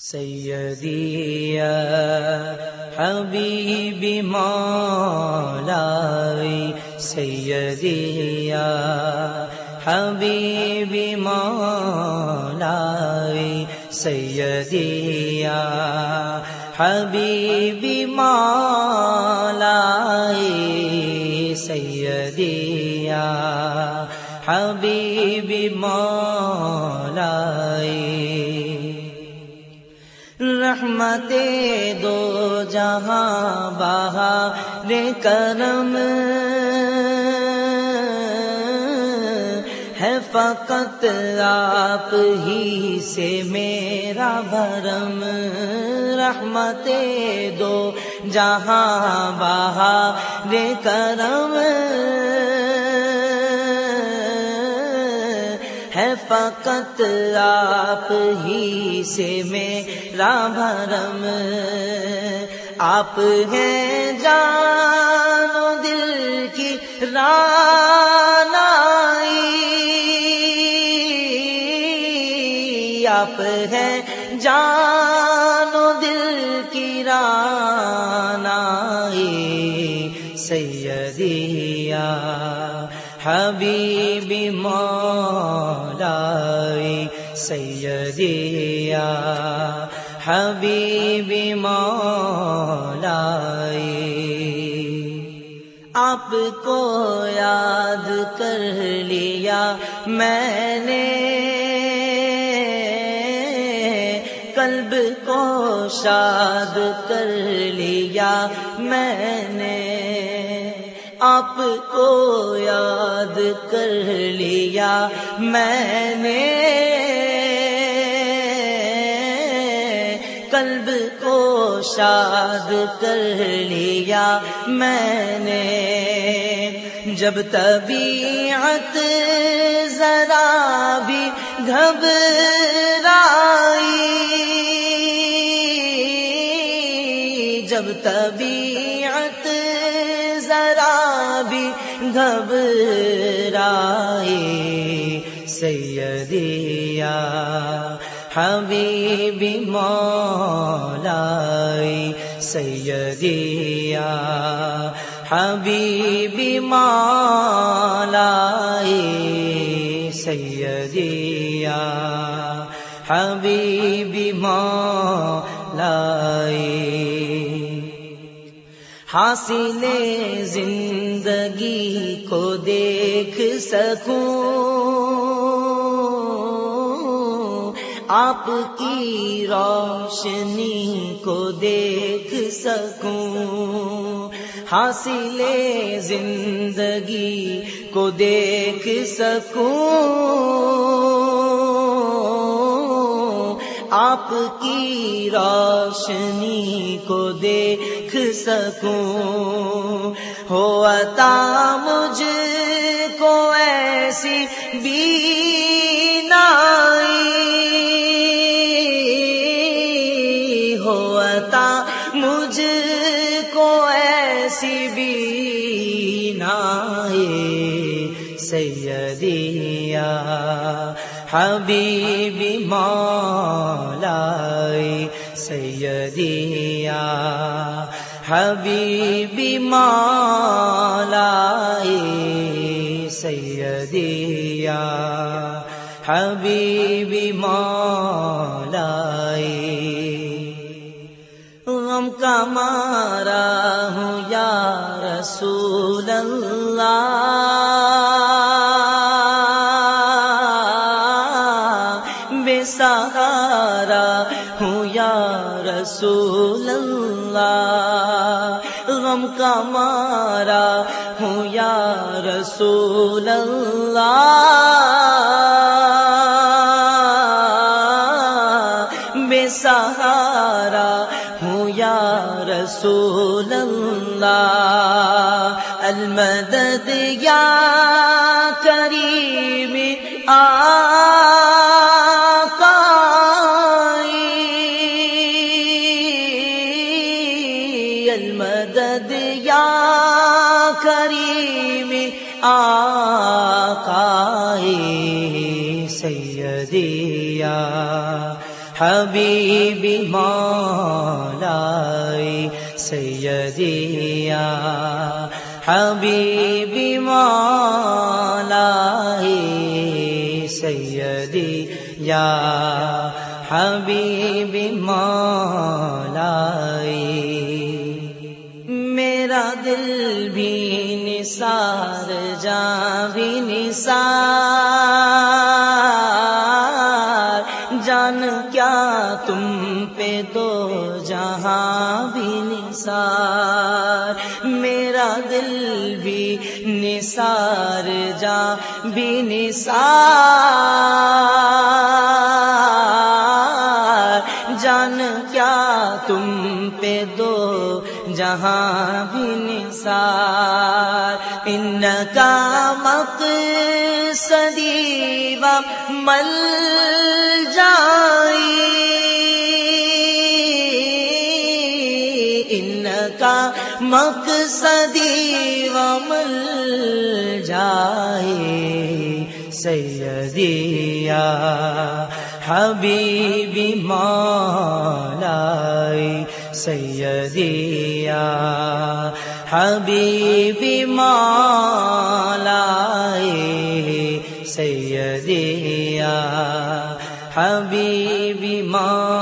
سیدی حبیبی مولائی سیدی حبیبی مولائی سیدی حبیبی مولائی سیدی یا حبیبی مولائی رحمت دو جہاں بہار کرم ہے، فقط آپ ہی سے میرا بھرم۔ رحمت دو جہاں بہار کرم فقط آپ ہی سے میرا بھرم آپ ہیں جان دل کی رانائی۔ آپ ہیں جان دل کی رانائی۔ سیدیا حبیبی مولائی سیدیا حبیبی مولائی۔ آپ کو یاد کر لیا میں نے، قلب کو شاد کر لیا میں نے۔ آپ کو یاد کر لیا میں نے۔ قلب کو شاد کر لیا میں نے۔ جب طبیعت ذرا بھی گھبرائی، جب طبیعت بھی گھبرائی سیدیا حبیبی مولائی سیدیا حبیبی مولائی سیدیا حبیبی مولائی۔ حاصل زندگی کو دیکھ سکوں، آپ کی روشنی کو دیکھ سکوں، حاصل زندگی کو دیکھ سکوں۔ آپ کی روشنی کو دیکھ سکوں۔ ہو عطا مجھ کو ایسی بینائی۔ ہو عطا مجھ کو ایسی بینائی۔ سیدیا حبیبی مولائی سیدیا حبیبی مولائی سیدیا حبیبی مولائی۔ غم کا مارا ہوں یا رسول اللہ۔ رسول اللہ، غم کا مارا ہوں یا رسول اللہ، بے سہارا ہوں یا رسول اللہ، المدد یا سیدیا، حبیبی مولائی سیدیا، حبیبی مولائی سیدی یا حبیبی مولائی۔ میرا دل بھی نثار، جان بھی نثار۔ تم پہ دو جہاں بھی نثار، میرا دل بھی نثار جا بھی نثار۔ جان کیا تم پہ دو جہاں بھی نثار؟ ان کا مقصدی و مل جائی مقصدی و مل جائے سیدیا حبیبی مولائی سیدیا حبیبی مولائی سیدیا حبیبی مولائی